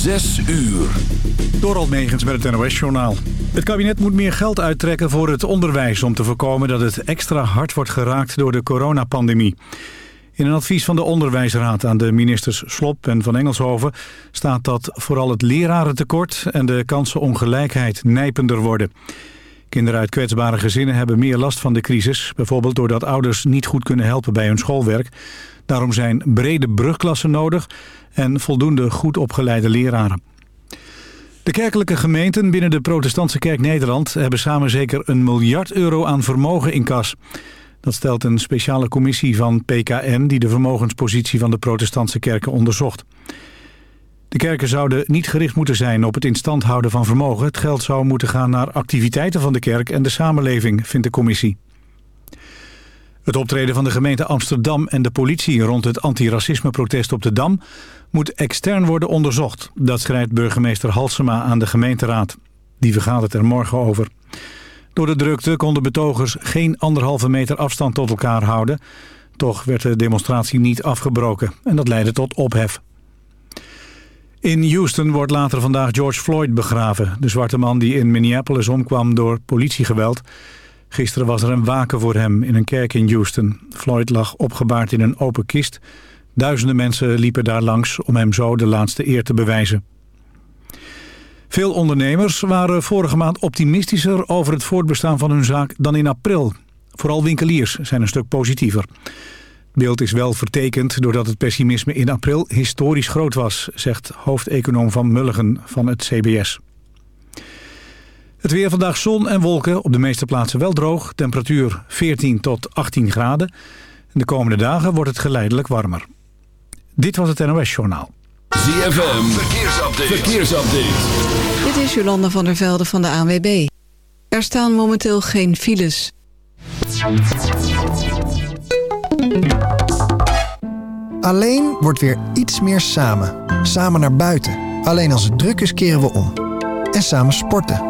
Zes uur. Door Almegens met het NOS-journaal. Het kabinet moet meer geld uittrekken voor het onderwijs... om te voorkomen dat het extra hard wordt geraakt door de coronapandemie. In een advies van de Onderwijsraad aan de ministers Slop en Van Engelshoven... staat dat vooral het lerarentekort en de kansenongelijkheid nijpender worden. Kinderen uit kwetsbare gezinnen hebben meer last van de crisis... bijvoorbeeld doordat ouders niet goed kunnen helpen bij hun schoolwerk. Daarom zijn brede brugklassen nodig en voldoende goed opgeleide leraren. De kerkelijke gemeenten binnen de protestantse kerk Nederland... hebben samen zeker een miljard euro aan vermogen in kas. Dat stelt een speciale commissie van PKN... die de vermogenspositie van de protestantse kerken onderzocht. De kerken zouden niet gericht moeten zijn op het instand houden van vermogen. Het geld zou moeten gaan naar activiteiten van de kerk en de samenleving, vindt de commissie. Het optreden van de gemeente Amsterdam en de politie rond het antiracismeprotest op de Dam moet extern worden onderzocht. Dat schrijft burgemeester Halsema aan de gemeenteraad. Die vergadert er morgen over. Door de drukte konden betogers geen anderhalve meter afstand tot elkaar houden. Toch werd de demonstratie niet afgebroken en dat leidde tot ophef. In Houston wordt later vandaag George Floyd begraven. De zwarte man die in Minneapolis omkwam door politiegeweld. Gisteren was er een waken voor hem in een kerk in Houston. Floyd lag opgebaard in een open kist. Duizenden mensen liepen daar langs om hem zo de laatste eer te bewijzen. Veel ondernemers waren vorige maand optimistischer over het voortbestaan van hun zaak dan in april. Vooral winkeliers zijn een stuk positiever. Het beeld is wel vertekend doordat het pessimisme in april historisch groot was, zegt hoofdeconoom van Mulligen van het CBS. Het weer vandaag zon en wolken, op de meeste plaatsen wel droog. Temperatuur 14 tot 18 graden. de komende dagen wordt het geleidelijk warmer. Dit was het NOS Journaal. ZFM, verkeersupdate. verkeersupdate. Dit is Jolanda van der Velde van de ANWB. Er staan momenteel geen files. Alleen wordt weer iets meer samen. Samen naar buiten. Alleen als het druk is keren we om. En samen sporten.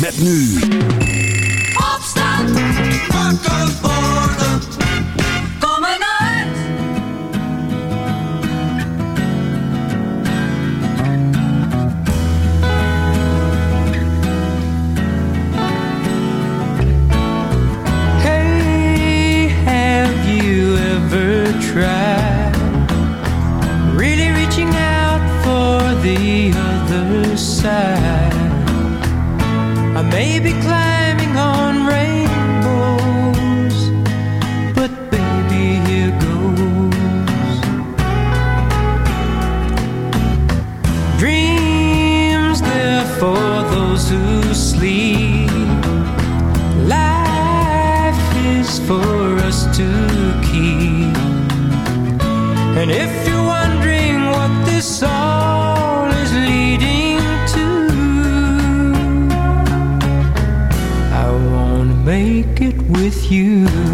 Met nu. Opstand. Wakker worden. Kom uit. Hey, have you ever tried really reaching out for the other side? Maybe climb. You.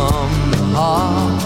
from the heart.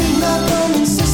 You're not going to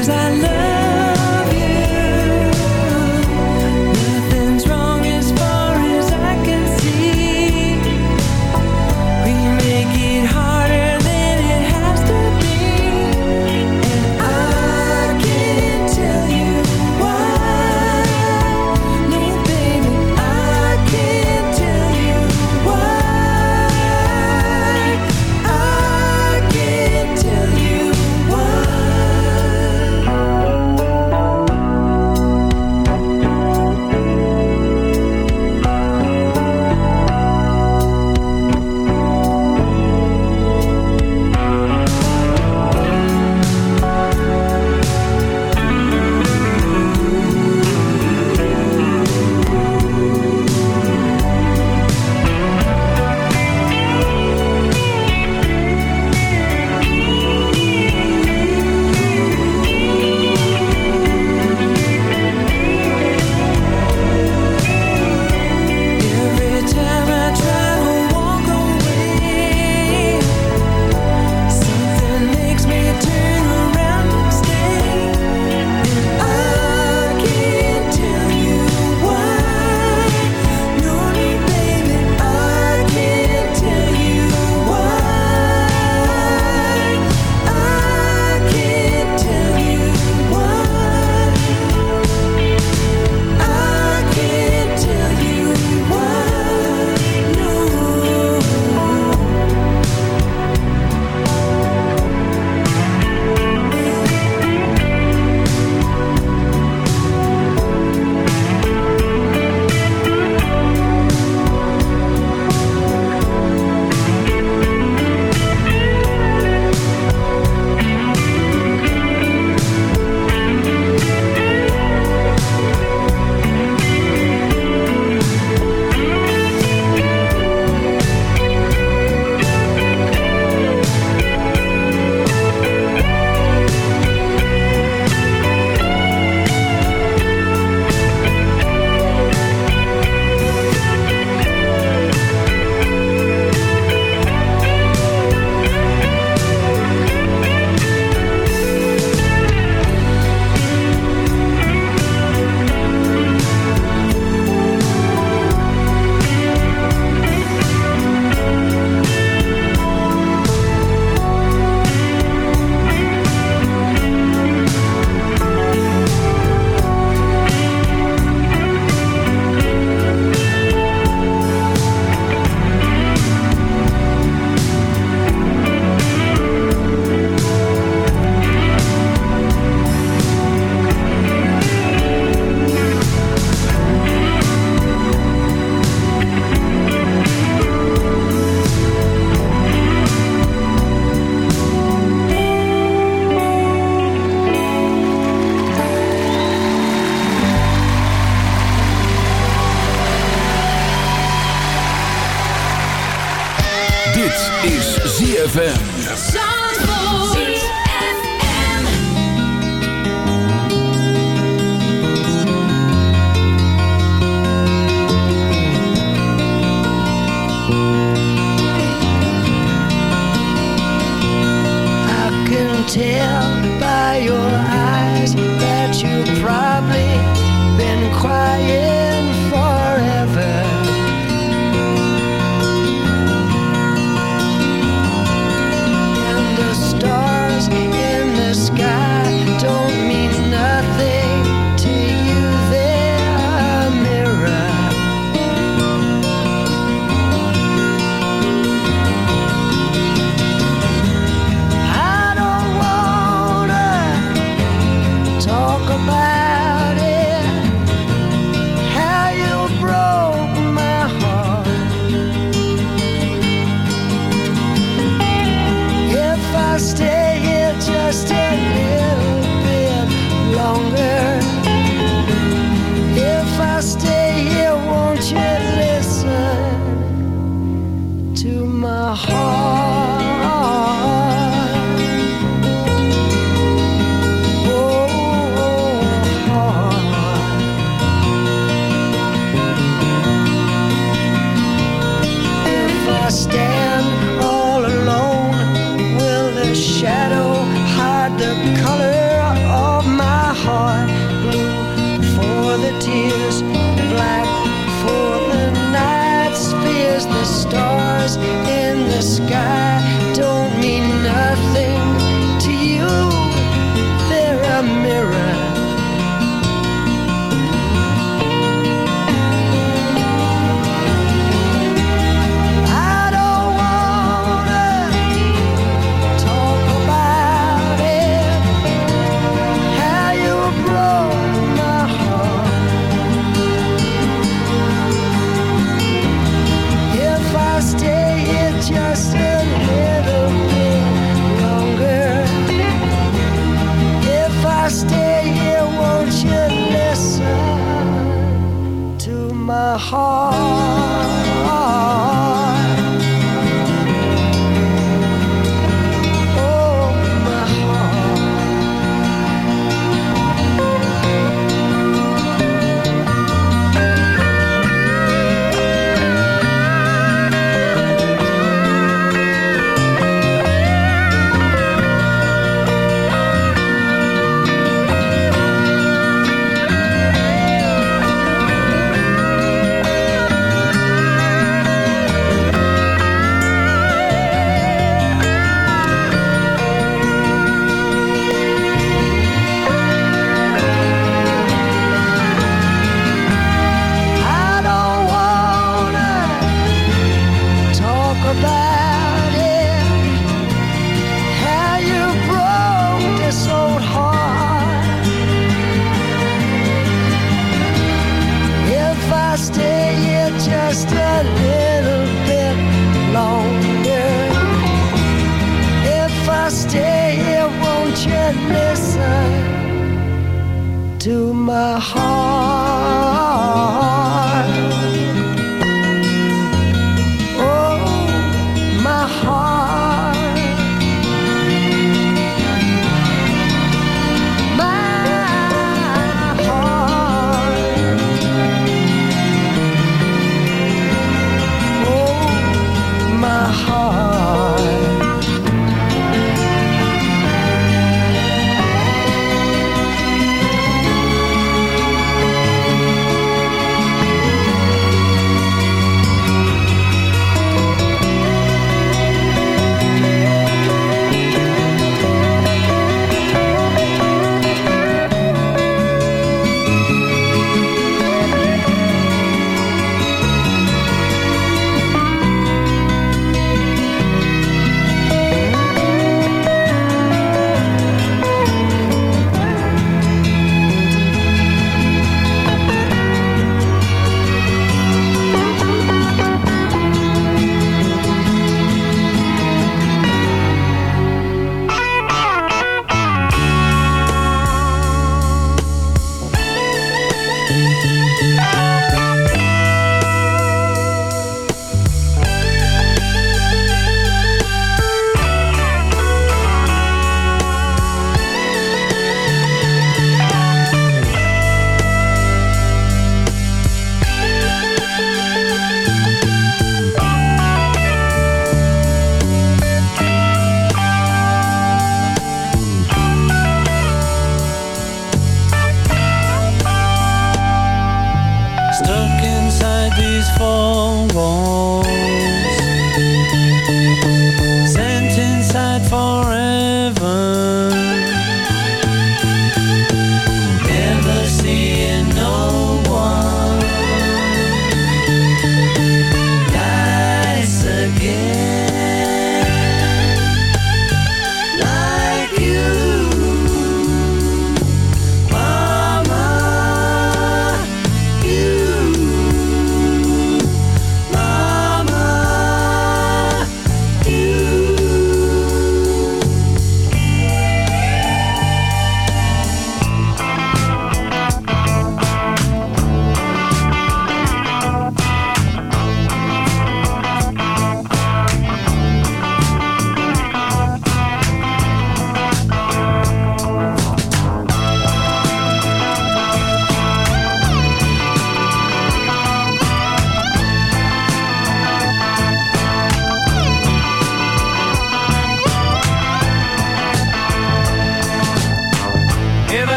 Cause I love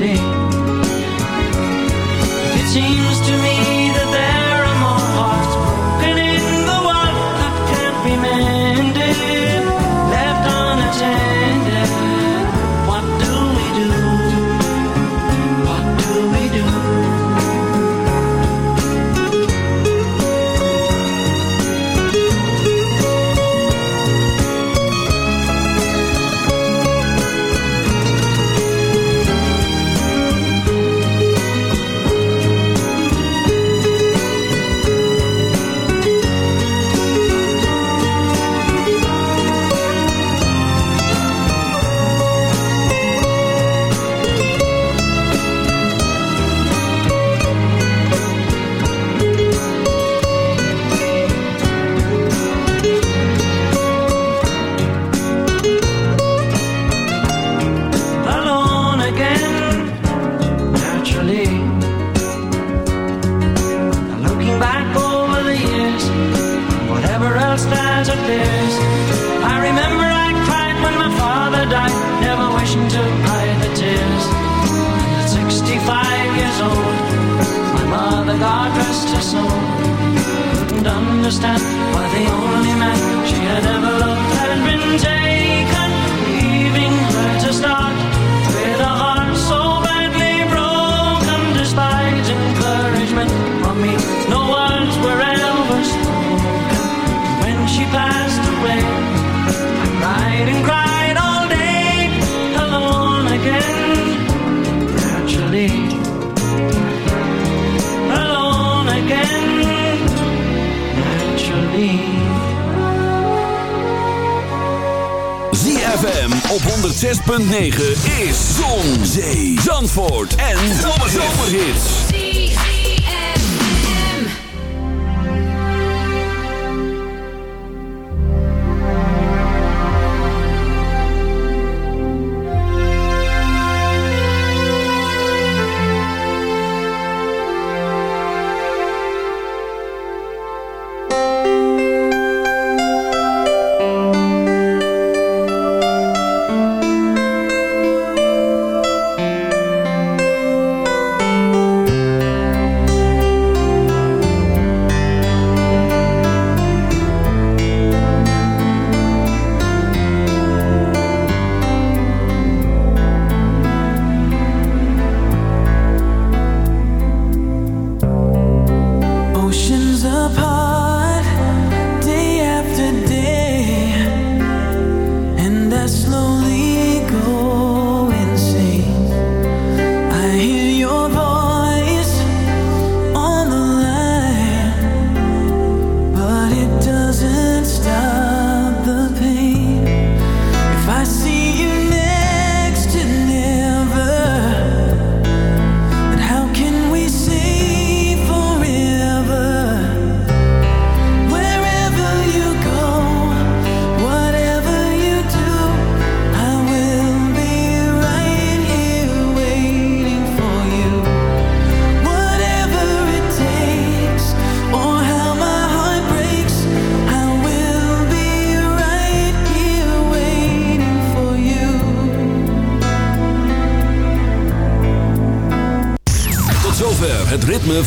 It seems to me.